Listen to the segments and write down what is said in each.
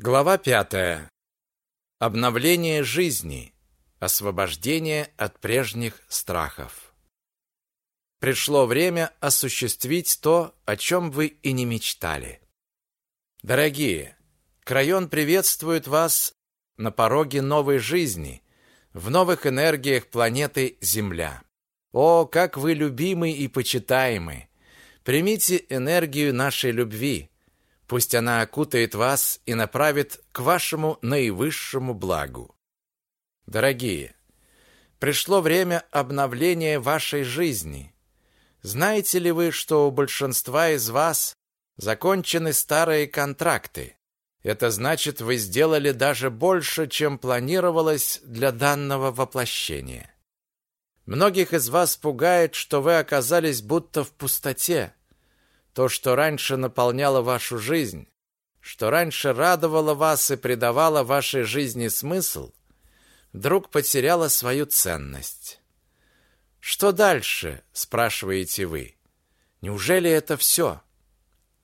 Глава пятая. Обновление жизни. Освобождение от прежних страхов. Пришло время осуществить то, о чем вы и не мечтали. Дорогие, Крайон приветствует вас на пороге новой жизни, в новых энергиях планеты Земля. О, как вы любимы и почитаемы! Примите энергию нашей любви – Пусть она окутает вас и направит к вашему наивысшему благу. Дорогие, пришло время обновления вашей жизни. Знаете ли вы, что у большинства из вас закончены старые контракты? Это значит, вы сделали даже больше, чем планировалось для данного воплощения. Многих из вас пугает, что вы оказались будто в пустоте, то, что раньше наполняло вашу жизнь, что раньше радовало вас и придавало вашей жизни смысл, вдруг потеряло свою ценность. Что дальше, спрашиваете вы? Неужели это все?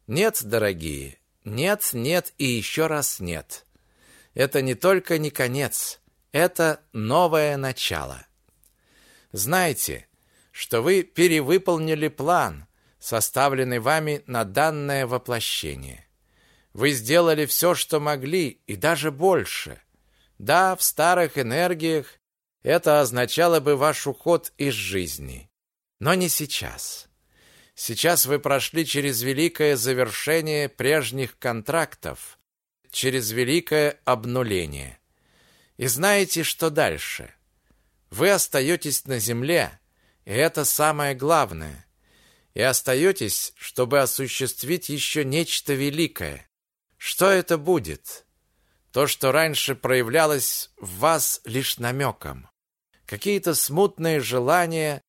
Нет, дорогие, нет, нет и еще раз нет. Это не только не конец, это новое начало. Знайте, что вы перевыполнили план, составленный вами на данное воплощение. Вы сделали все, что могли, и даже больше. Да, в старых энергиях это означало бы ваш уход из жизни. Но не сейчас. Сейчас вы прошли через великое завершение прежних контрактов, через великое обнуление. И знаете, что дальше? Вы остаетесь на земле, и это самое главное и остаетесь, чтобы осуществить еще нечто великое. Что это будет? То, что раньше проявлялось в вас лишь намеком. Какие-то смутные желания,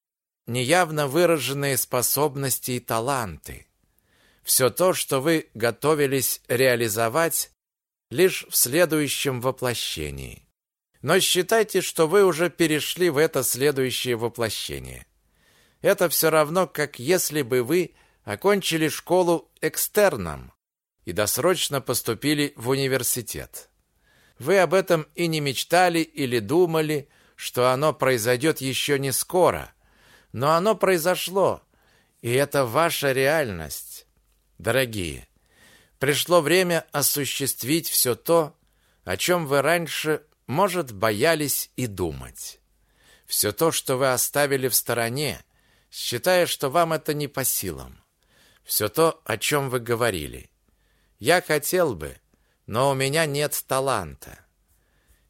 неявно выраженные способности и таланты. Все то, что вы готовились реализовать лишь в следующем воплощении. Но считайте, что вы уже перешли в это следующее воплощение. Это все равно, как если бы вы окончили школу экстерном и досрочно поступили в университет. Вы об этом и не мечтали или думали, что оно произойдет еще не скоро, но оно произошло, и это ваша реальность. Дорогие, пришло время осуществить все то, о чем вы раньше, может, боялись и думать. Все то, что вы оставили в стороне, считая, что вам это не по силам. Все то, о чем вы говорили. Я хотел бы, но у меня нет таланта.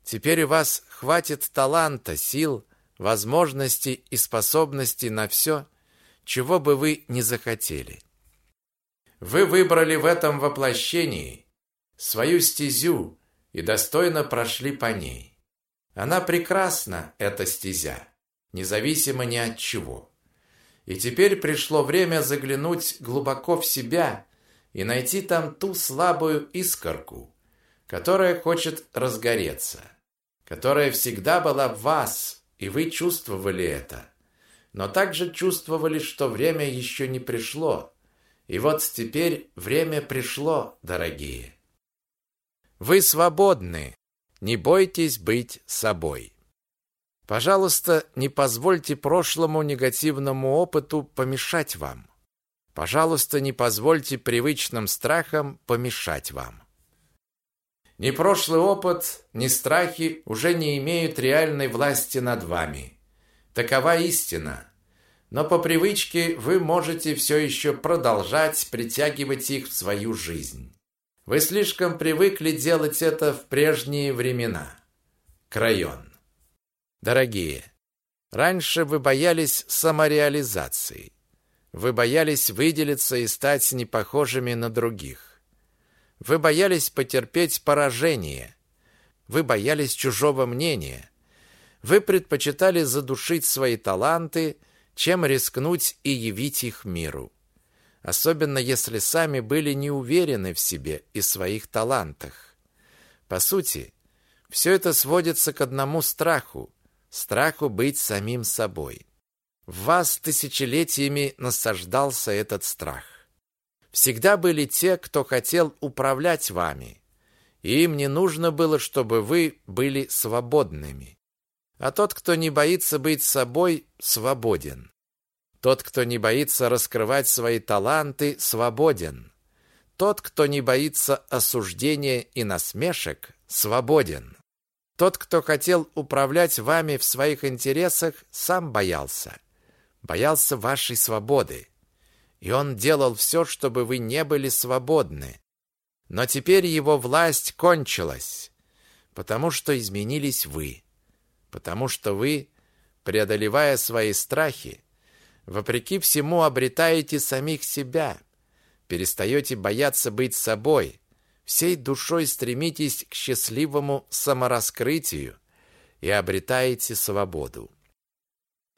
Теперь у вас хватит таланта, сил, возможностей и способностей на все, чего бы вы не захотели. Вы выбрали в этом воплощении свою стезю и достойно прошли по ней. Она прекрасна, эта стезя, независимо ни от чего. И теперь пришло время заглянуть глубоко в себя и найти там ту слабую искорку, которая хочет разгореться, которая всегда была в вас, и вы чувствовали это. Но также чувствовали, что время еще не пришло. И вот теперь время пришло, дорогие. Вы свободны. Не бойтесь быть собой. Пожалуйста, не позвольте прошлому негативному опыту помешать вам. Пожалуйста, не позвольте привычным страхам помешать вам. Ни прошлый опыт, ни страхи уже не имеют реальной власти над вами. Такова истина. Но по привычке вы можете все еще продолжать притягивать их в свою жизнь. Вы слишком привыкли делать это в прежние времена. Крайон. Дорогие, раньше вы боялись самореализации. Вы боялись выделиться и стать непохожими на других. Вы боялись потерпеть поражение. Вы боялись чужого мнения. Вы предпочитали задушить свои таланты, чем рискнуть и явить их миру. Особенно если сами были не уверены в себе и своих талантах. По сути, все это сводится к одному страху страху быть самим собой. В вас тысячелетиями насаждался этот страх. Всегда были те, кто хотел управлять вами. и им не нужно было, чтобы вы были свободными. А тот, кто не боится быть собой, свободен. Тот, кто не боится раскрывать свои таланты, свободен. Тот, кто не боится осуждения и насмешек, свободен. Тот, кто хотел управлять вами в своих интересах, сам боялся. Боялся вашей свободы. И он делал все, чтобы вы не были свободны. Но теперь его власть кончилась, потому что изменились вы. Потому что вы, преодолевая свои страхи, вопреки всему обретаете самих себя, перестаете бояться быть собой, всей душой стремитесь к счастливому самораскрытию и обретаете свободу.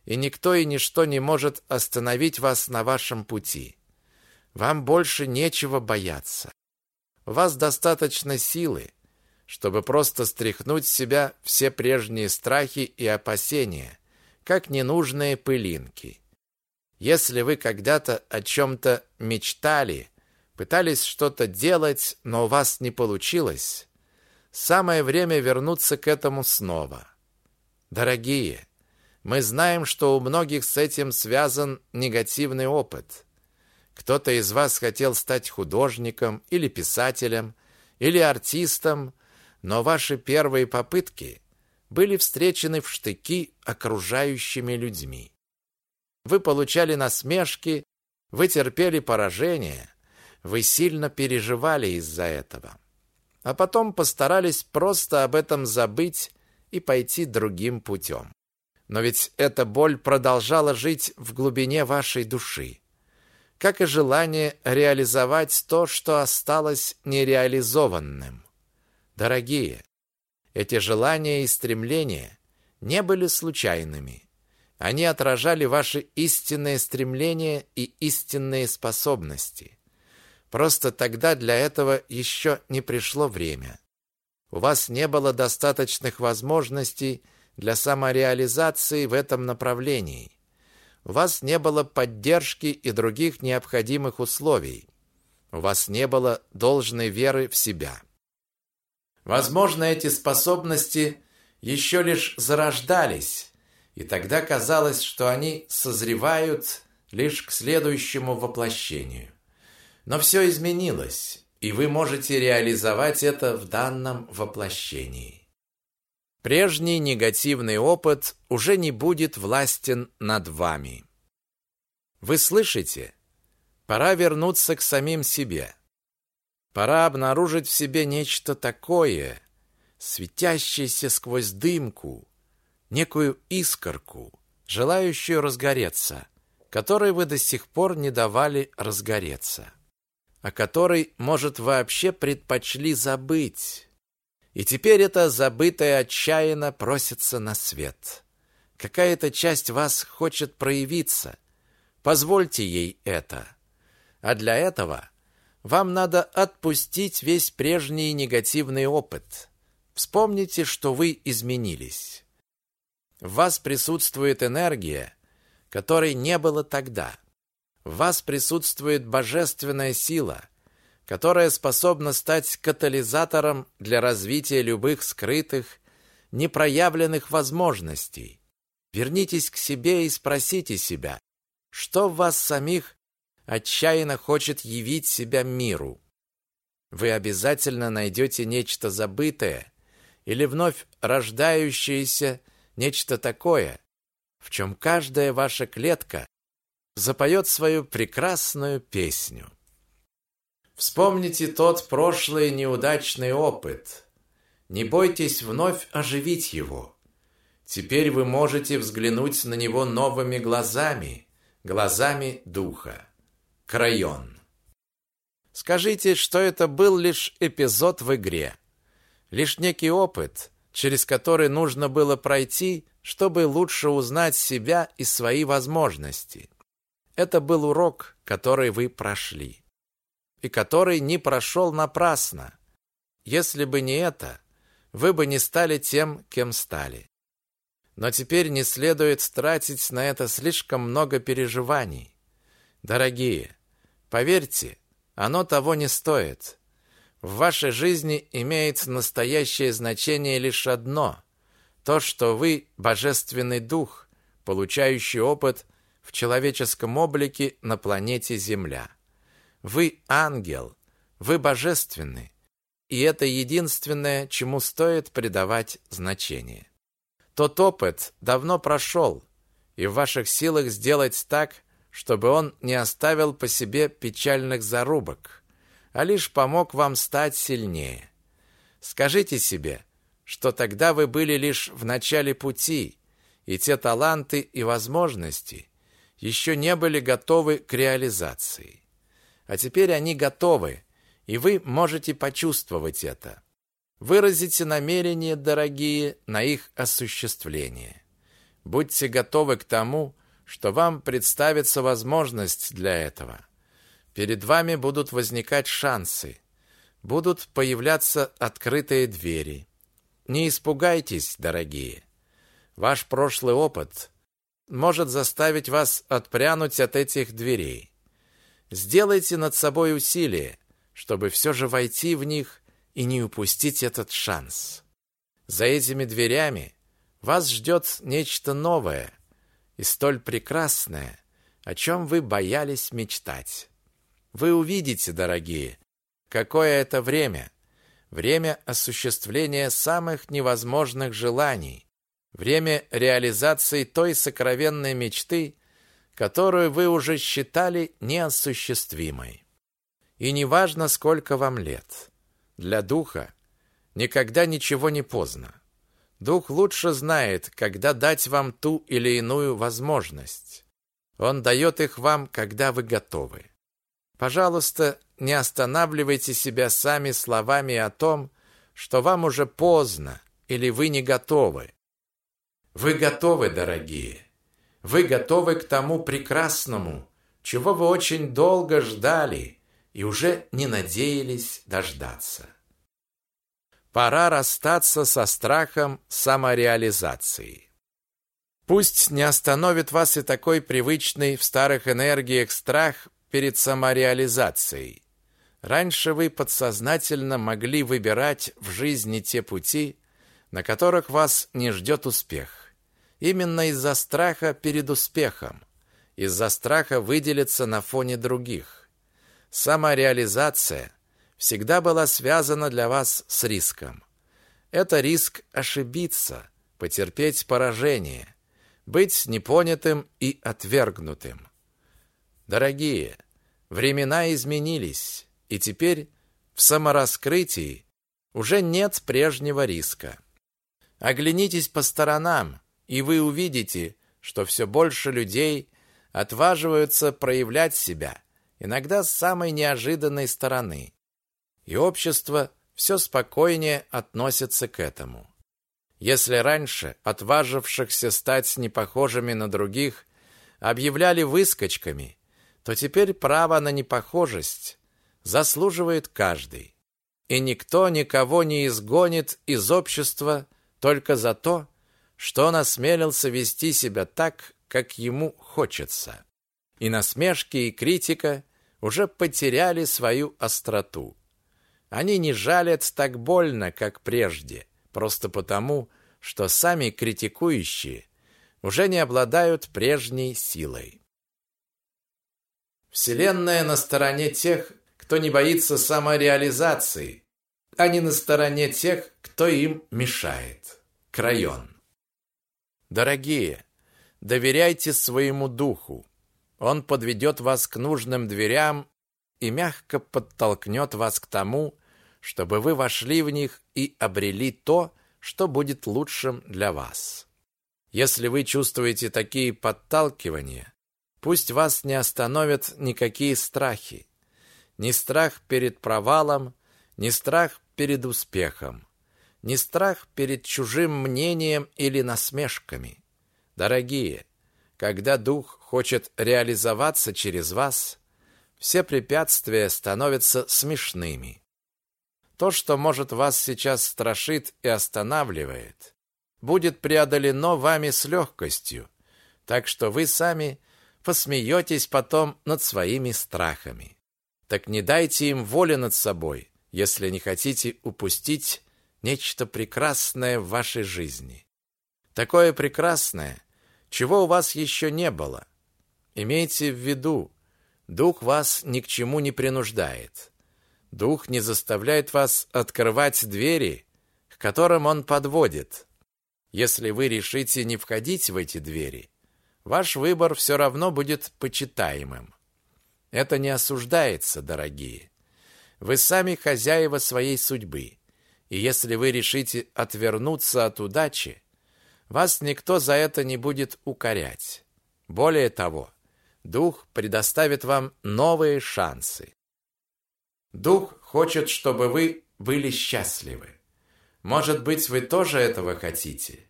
И никто и ничто не может остановить вас на вашем пути. Вам больше нечего бояться. У вас достаточно силы, чтобы просто стряхнуть с себя все прежние страхи и опасения, как ненужные пылинки. Если вы когда-то о чем-то мечтали, пытались что-то делать, но у вас не получилось, самое время вернуться к этому снова. Дорогие, мы знаем, что у многих с этим связан негативный опыт. Кто-то из вас хотел стать художником или писателем, или артистом, но ваши первые попытки были встречены в штыки окружающими людьми. Вы получали насмешки, вы терпели поражение, вы сильно переживали из-за этого. А потом постарались просто об этом забыть и пойти другим путем. Но ведь эта боль продолжала жить в глубине вашей души, как и желание реализовать то, что осталось нереализованным. Дорогие, эти желания и стремления не были случайными. Они отражали ваши истинные стремления и истинные способности. Просто тогда для этого еще не пришло время. У вас не было достаточных возможностей для самореализации в этом направлении. У вас не было поддержки и других необходимых условий. У вас не было должной веры в себя. Возможно, эти способности еще лишь зарождались, и тогда казалось, что они созревают лишь к следующему воплощению. Но все изменилось, и вы можете реализовать это в данном воплощении. Прежний негативный опыт уже не будет властен над вами. Вы слышите? Пора вернуться к самим себе. Пора обнаружить в себе нечто такое, светящееся сквозь дымку, некую искорку, желающую разгореться, которой вы до сих пор не давали разгореться, о которой, может, вообще предпочли забыть. И теперь это забытое отчаянно просится на свет. Какая-то часть вас хочет проявиться. Позвольте ей это. А для этого вам надо отпустить весь прежний негативный опыт. Вспомните, что вы изменились. В вас присутствует энергия, которой не было тогда. В вас присутствует божественная сила, которая способна стать катализатором для развития любых скрытых, непроявленных возможностей. Вернитесь к себе и спросите себя, что в вас самих отчаянно хочет явить себя миру. Вы обязательно найдете нечто забытое или вновь рождающееся нечто такое, в чем каждая ваша клетка запоет свою прекрасную песню. Вспомните тот прошлый неудачный опыт. Не бойтесь вновь оживить его. Теперь вы можете взглянуть на него новыми глазами, глазами духа. Крайон. Скажите, что это был лишь эпизод в игре, лишь некий опыт, через который нужно было пройти, чтобы лучше узнать себя и свои возможности. Это был урок, который вы прошли. И который не прошел напрасно. Если бы не это, вы бы не стали тем, кем стали. Но теперь не следует тратить на это слишком много переживаний. Дорогие, поверьте, оно того не стоит. В вашей жизни имеет настоящее значение лишь одно – то, что вы – божественный дух, получающий опыт в человеческом облике на планете Земля. Вы – ангел, вы божественны, и это единственное, чему стоит придавать значение. Тот опыт давно прошел, и в ваших силах сделать так, чтобы он не оставил по себе печальных зарубок, а лишь помог вам стать сильнее. Скажите себе, что тогда вы были лишь в начале пути, и те таланты и возможности еще не были готовы к реализации. А теперь они готовы, и вы можете почувствовать это. Выразите намерение, дорогие, на их осуществление. Будьте готовы к тому, что вам представится возможность для этого. Перед вами будут возникать шансы, будут появляться открытые двери. Не испугайтесь, дорогие. Ваш прошлый опыт может заставить вас отпрянуть от этих дверей. Сделайте над собой усилие, чтобы все же войти в них и не упустить этот шанс. За этими дверями вас ждет нечто новое и столь прекрасное, о чем вы боялись мечтать. Вы увидите, дорогие, какое это время, время осуществления самых невозможных желаний, время реализации той сокровенной мечты, которую вы уже считали неосуществимой. И неважно, сколько вам лет. Для духа никогда ничего не поздно. Дух лучше знает, когда дать вам ту или иную возможность. Он дает их вам, когда вы готовы. Пожалуйста, не останавливайте себя сами словами о том, что вам уже поздно или вы не готовы. Вы готовы, дорогие. Вы готовы к тому прекрасному, чего вы очень долго ждали – и уже не надеялись дождаться. Пора расстаться со страхом самореализации. Пусть не остановит вас и такой привычный в старых энергиях страх перед самореализацией. Раньше вы подсознательно могли выбирать в жизни те пути, на которых вас не ждет успех. Именно из-за страха перед успехом, из-за страха выделиться на фоне других. Самореализация всегда была связана для вас с риском. Это риск ошибиться, потерпеть поражение, быть непонятым и отвергнутым. Дорогие, времена изменились, и теперь в самораскрытии уже нет прежнего риска. Оглянитесь по сторонам, и вы увидите, что все больше людей отваживаются проявлять себя – иногда с самой неожиданной стороны. И общество все спокойнее относится к этому. Если раньше отважившихся стать непохожими на других объявляли выскочками, то теперь право на непохожесть заслуживает каждый. И никто никого не изгонит из общества только за то, что он осмелился вести себя так, как ему хочется. И насмешки, и критика уже потеряли свою остроту. Они не жалят так больно, как прежде, просто потому, что сами критикующие уже не обладают прежней силой. Вселенная на стороне тех, кто не боится самореализации, а не на стороне тех, кто им мешает. Крайон. Дорогие, доверяйте своему духу. Он подведет вас к нужным дверям и мягко подтолкнет вас к тому, чтобы вы вошли в них и обрели то, что будет лучшим для вас. Если вы чувствуете такие подталкивания, пусть вас не остановят никакие страхи. Ни страх перед провалом, ни страх перед успехом, ни страх перед чужим мнением или насмешками. Дорогие, когда дух хочет реализоваться через вас, все препятствия становятся смешными. То, что может вас сейчас страшит и останавливает, будет преодолено вами с легкостью, так что вы сами посмеетесь потом над своими страхами. Так не дайте им воли над собой, если не хотите упустить нечто прекрасное в вашей жизни. Такое прекрасное, чего у вас еще не было. Имейте в виду, Дух вас ни к чему не принуждает. Дух не заставляет вас открывать двери, к которым он подводит. Если вы решите не входить в эти двери, ваш выбор все равно будет почитаемым. Это не осуждается, дорогие. Вы сами хозяева своей судьбы. И если вы решите отвернуться от удачи, вас никто за это не будет укорять. Более того, Дух предоставит вам новые шансы. Дух хочет, чтобы вы были счастливы. Может быть, вы тоже этого хотите?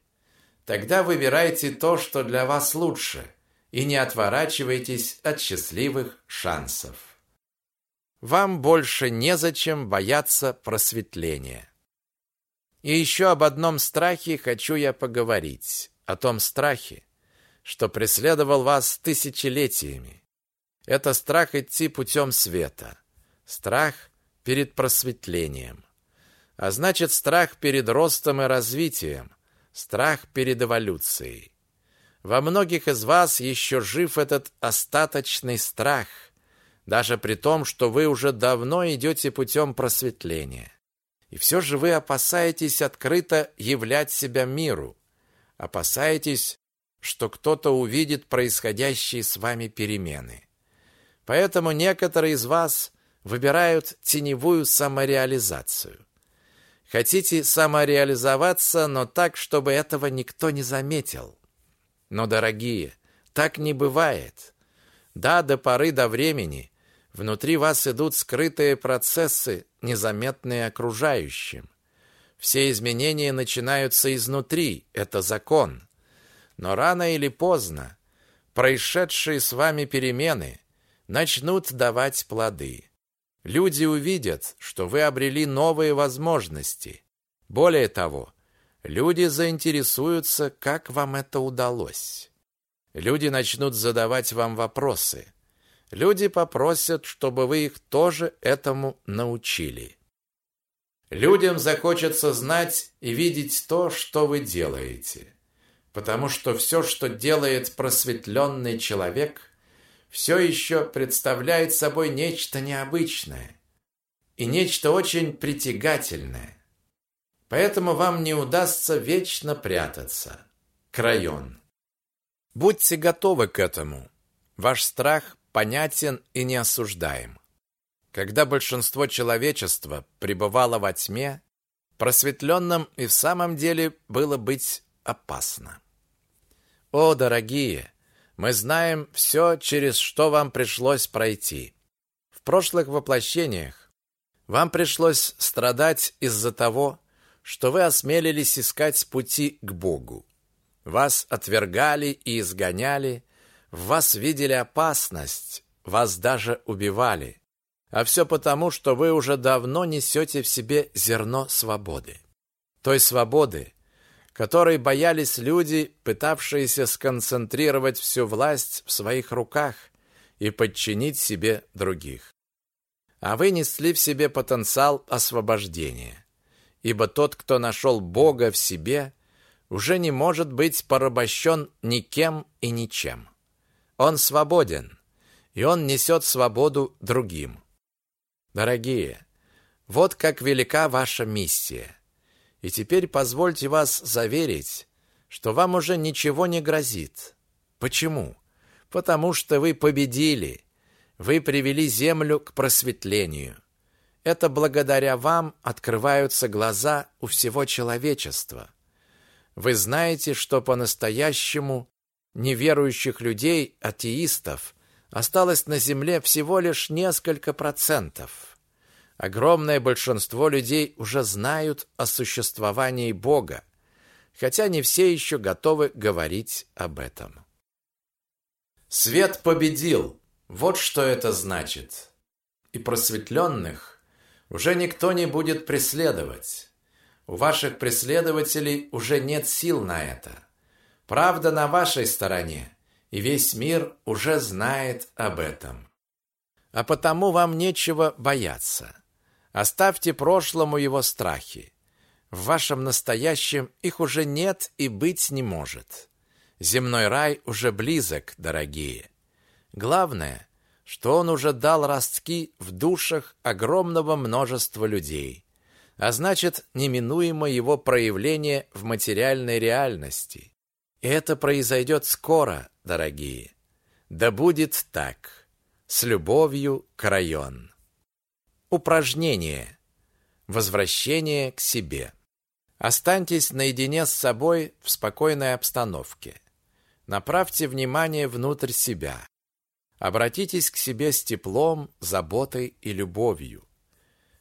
Тогда выбирайте то, что для вас лучше, и не отворачивайтесь от счастливых шансов. Вам больше незачем бояться просветления. И еще об одном страхе хочу я поговорить. О том страхе, что преследовал вас тысячелетиями. Это страх идти путем света. Страх перед просветлением. А значит, страх перед ростом и развитием. Страх перед эволюцией. Во многих из вас еще жив этот остаточный страх, даже при том, что вы уже давно идете путем просветления. И все же вы опасаетесь открыто являть себя миру, опасаетесь, что кто-то увидит происходящие с вами перемены. Поэтому некоторые из вас выбирают теневую самореализацию. Хотите самореализоваться, но так, чтобы этого никто не заметил. Но, дорогие, так не бывает. Да, до поры до времени внутри вас идут скрытые процессы, незаметные окружающим. Все изменения начинаются изнутри, это закон. Но рано или поздно происшедшие с вами перемены начнут давать плоды. Люди увидят, что вы обрели новые возможности. Более того, люди заинтересуются, как вам это удалось. Люди начнут задавать вам вопросы. Люди попросят, чтобы вы их тоже этому научили. Людям захочется знать и видеть то, что вы делаете. Потому что все, что делает просветленный человек, все еще представляет собой нечто необычное и нечто очень притягательное. Поэтому вам не удастся вечно прятаться. Крайон. Будьте готовы к этому. Ваш страх понятен и не осуждаем. Когда большинство человечества пребывало во тьме, просветленным и в самом деле было быть опасно. О, дорогие, мы знаем все, через что вам пришлось пройти. В прошлых воплощениях вам пришлось страдать из-за того, что вы осмелились искать пути к Богу. Вас отвергали и изгоняли, в вас видели опасность, вас даже убивали. А все потому, что вы уже давно несете в себе зерно свободы. Той свободы, которой боялись люди, пытавшиеся сконцентрировать всю власть в своих руках и подчинить себе других. А вы несли в себе потенциал освобождения, ибо тот, кто нашел Бога в себе, уже не может быть порабощен никем и ничем. Он свободен, и он несет свободу другим. Дорогие, вот как велика ваша миссия. И теперь позвольте вас заверить, что вам уже ничего не грозит. Почему? Потому что вы победили. Вы привели землю к просветлению. Это благодаря вам открываются глаза у всего человечества. Вы знаете, что по-настоящему неверующих людей, атеистов, осталось на земле всего лишь несколько процентов. Огромное большинство людей уже знают о существовании Бога, хотя не все еще готовы говорить об этом. Свет победил. Вот что это значит. И просветленных уже никто не будет преследовать. У ваших преследователей уже нет сил на это. Правда на вашей стороне, и весь мир уже знает об этом. А потому вам нечего бояться. Оставьте прошлому его страхи. В вашем настоящем их уже нет и быть не может. Земной рай уже близок, дорогие. Главное, что он уже дал ростки в душах огромного множества людей, а значит, неминуемо его проявление в материальной реальности. Это произойдет скоро, дорогие. Да будет так. С любовью, Крайон. Упражнение. Возвращение к себе. Останьтесь наедине с собой в спокойной обстановке. Направьте внимание внутрь себя. Обратитесь к себе с теплом, заботой и любовью.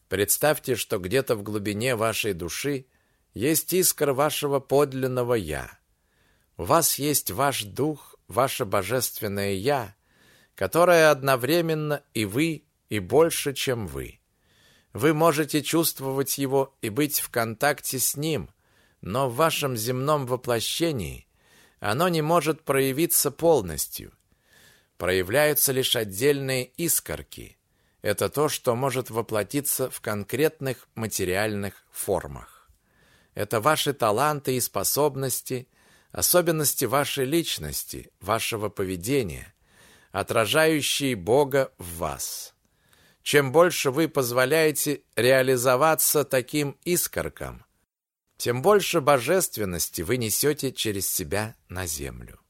Представьте, что где-то в глубине вашей души есть искра вашего подлинного «Я». У вас есть ваш дух, ваше божественное «Я», которое одновременно и вы, и больше, чем вы. Вы можете чувствовать его и быть в контакте с ним, но в вашем земном воплощении оно не может проявиться полностью. Проявляются лишь отдельные искорки. Это то, что может воплотиться в конкретных материальных формах. Это ваши таланты и способности, особенности вашей личности, вашего поведения, отражающие Бога в вас. Чем больше вы позволяете реализоваться таким искоркам, тем больше божественности вы несете через себя на землю.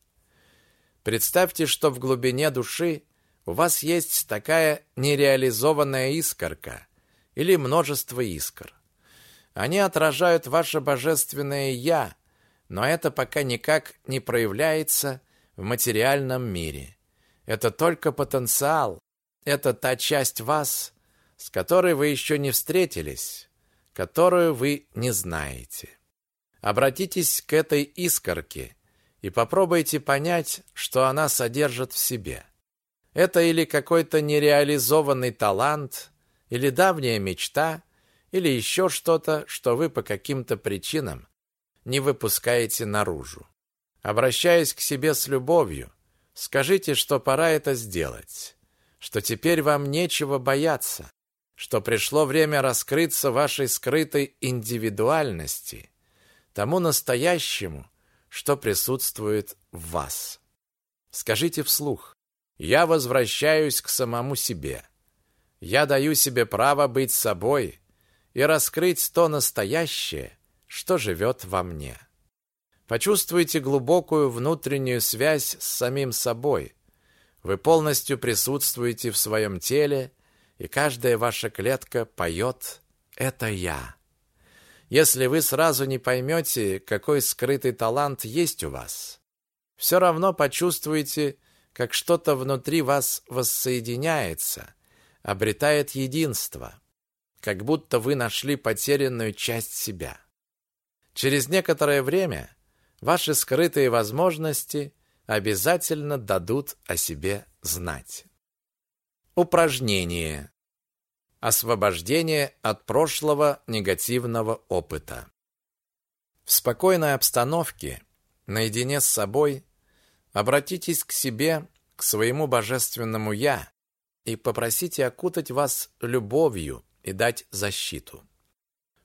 Представьте, что в глубине души у вас есть такая нереализованная искорка или множество искр. Они отражают ваше божественное «я», но это пока никак не проявляется в материальном мире. Это только потенциал, это та часть вас, с которой вы еще не встретились, которую вы не знаете. Обратитесь к этой искорке и попробуйте понять, что она содержит в себе. Это или какой-то нереализованный талант, или давняя мечта, или еще что-то, что вы по каким-то причинам не выпускаете наружу. Обращаясь к себе с любовью, скажите, что пора это сделать что теперь вам нечего бояться, что пришло время раскрыться вашей скрытой индивидуальности, тому настоящему, что присутствует в вас. Скажите вслух: я возвращаюсь к самому себе. Я даю себе право быть собой и раскрыть то настоящее, что живет во мне. Почувствуйте глубокую внутреннюю связь с самим собой, вы полностью присутствуете в своем теле, и каждая ваша клетка поет «Это я». Если вы сразу не поймете, какой скрытый талант есть у вас, все равно почувствуете, как что-то внутри вас воссоединяется, обретает единство, как будто вы нашли потерянную часть себя. Через некоторое время ваши скрытые возможности обязательно дадут о себе знать. Упражнение. Освобождение от прошлого негативного опыта. В спокойной обстановке, наедине с собой, обратитесь к себе, к своему божественному «Я» и попросите окутать вас любовью и дать защиту.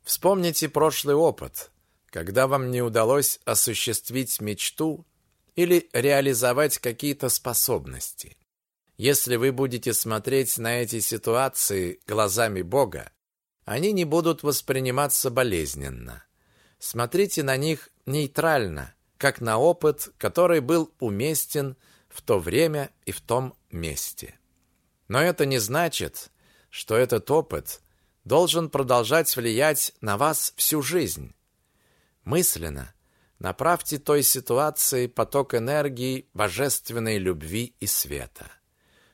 Вспомните прошлый опыт, когда вам не удалось осуществить мечту или реализовать какие-то способности. Если вы будете смотреть на эти ситуации глазами Бога, они не будут восприниматься болезненно. Смотрите на них нейтрально, как на опыт, который был уместен в то время и в том месте. Но это не значит, что этот опыт должен продолжать влиять на вас всю жизнь. Мысленно Направьте той ситуации поток энергии, божественной любви и света.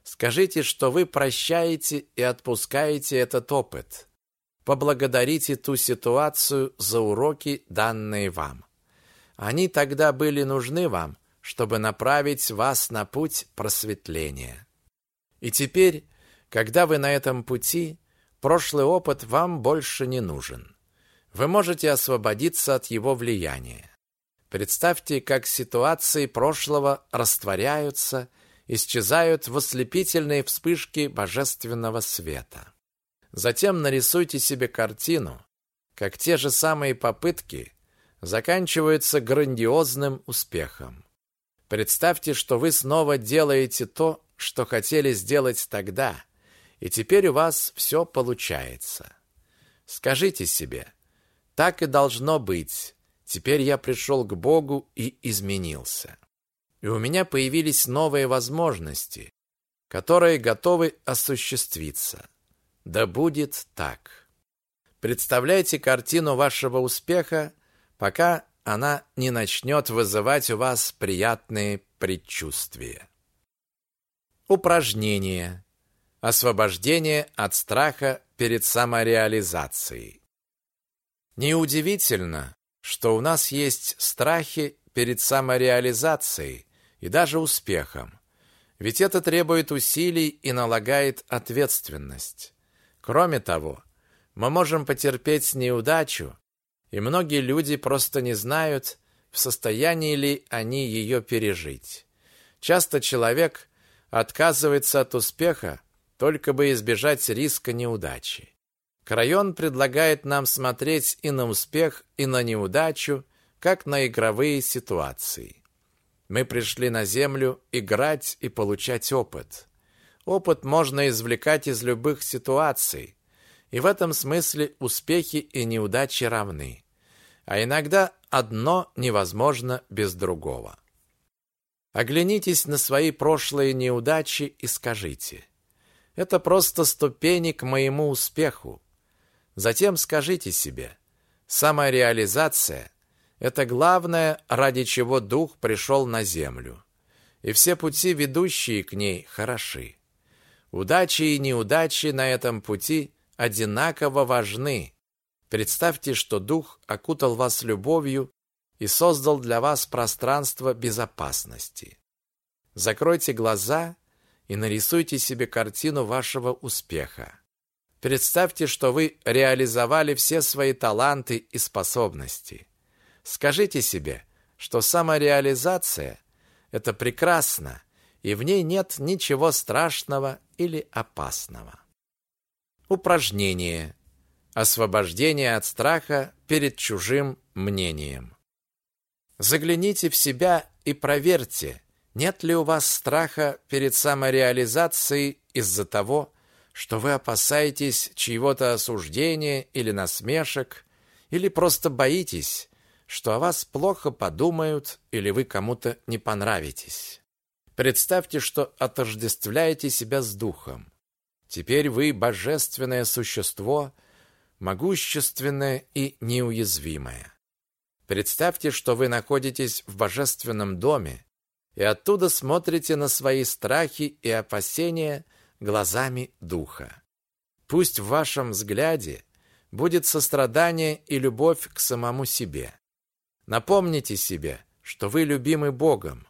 Скажите, что вы прощаете и отпускаете этот опыт. Поблагодарите ту ситуацию за уроки, данные вам. Они тогда были нужны вам, чтобы направить вас на путь просветления. И теперь, когда вы на этом пути, прошлый опыт вам больше не нужен. Вы можете освободиться от его влияния. Представьте, как ситуации прошлого растворяются, исчезают в ослепительные вспышки божественного света. Затем нарисуйте себе картину, как те же самые попытки заканчиваются грандиозным успехом. Представьте, что вы снова делаете то, что хотели сделать тогда, и теперь у вас все получается. Скажите себе, так и должно быть. Теперь я пришел к Богу и изменился. И у меня появились новые возможности, которые готовы осуществиться. Да будет так. Представляйте картину вашего успеха, пока она не начнет вызывать у вас приятные предчувствия. Упражнение. Освобождение от страха перед самореализацией. Неудивительно, что у нас есть страхи перед самореализацией и даже успехом. Ведь это требует усилий и налагает ответственность. Кроме того, мы можем потерпеть неудачу, и многие люди просто не знают, в состоянии ли они ее пережить. Часто человек отказывается от успеха, только бы избежать риска неудачи. Крайон предлагает нам смотреть и на успех, и на неудачу, как на игровые ситуации. Мы пришли на Землю играть и получать опыт. Опыт можно извлекать из любых ситуаций, и в этом смысле успехи и неудачи равны. А иногда одно невозможно без другого. Оглянитесь на свои прошлые неудачи и скажите: это просто ступени к моему успеху. Затем скажите себе: самореализация это главное, ради чего дух пришел на землю. И все пути, ведущие к ней, хороши. Удачи и неудачи на этом пути одинаково важны. Представьте, что дух окутал вас любовью и создал для вас пространство безопасности. Закройте глаза и нарисуйте себе картину вашего успеха. Представьте, что вы реализовали все свои таланты и способности. Скажите себе, что самореализация – это прекрасно, и в ней нет ничего страшного или опасного. Упражнение. Освобождение от страха перед чужим мнением. Загляните в себя и проверьте, нет ли у вас страха перед самореализацией из-за того, что вы опасаетесь чьего-то осуждения или насмешек, или просто боитесь, что о вас плохо подумают или вы кому-то не понравитесь. Представьте, что отождествляете себя с духом. Теперь вы божественное существо, могущественное и неуязвимое. Представьте, что вы находитесь в божественном доме и оттуда смотрите на свои страхи и опасения глазами духа. Пусть в вашем взгляде будет сострадание и любовь к самому себе. Напомните себе, что вы любимы Богом,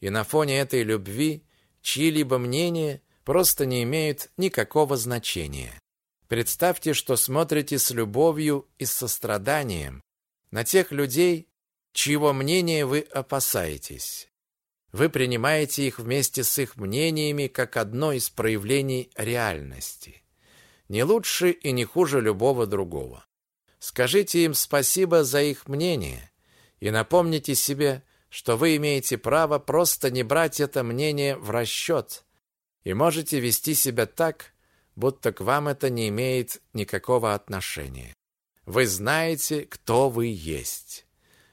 и на фоне этой любви чьи-либо мнения просто не имеют никакого значения. Представьте, что смотрите с любовью и состраданием на тех людей, чьего мнения вы опасаетесь. Вы принимаете их вместе с их мнениями как одно из проявлений реальности. Не лучше и не хуже любого другого. Скажите им спасибо за их мнение, и напомните себе, что вы имеете право просто не брать это мнение в расчет и можете вести себя так, будто к вам это не имеет никакого отношения. Вы знаете, кто вы есть.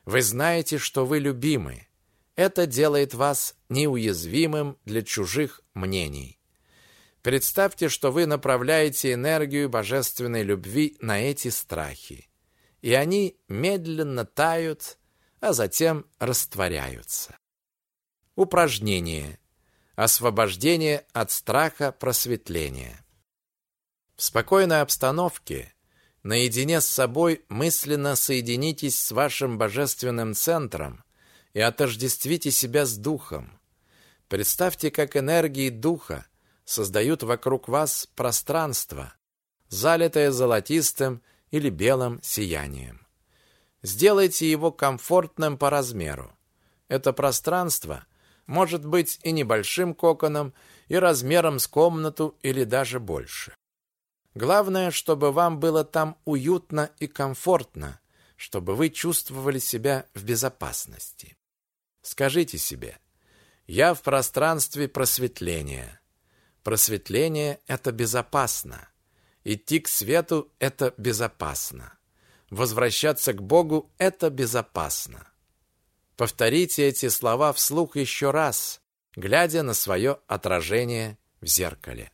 Вы знаете, что вы любимы. Это делает вас неуязвимым для чужих мнений. Представьте, что вы направляете энергию божественной любви на эти страхи, и они медленно тают, а затем растворяются. Упражнение. Освобождение от страха просветления. В спокойной обстановке, наедине с собой, мысленно соединитесь с вашим божественным центром и отождествите себя с духом. Представьте, как энергии духа создают вокруг вас пространство, залитое золотистым или белым сиянием. Сделайте его комфортным по размеру. Это пространство может быть и небольшим коконом, и размером с комнату или даже больше. Главное, чтобы вам было там уютно и комфортно, чтобы вы чувствовали себя в безопасности. Скажите себе, я в пространстве просветления. Просветление – это безопасно. Идти к свету – это безопасно. Возвращаться к Богу – это безопасно. Повторите эти слова вслух еще раз, глядя на свое отражение в зеркале.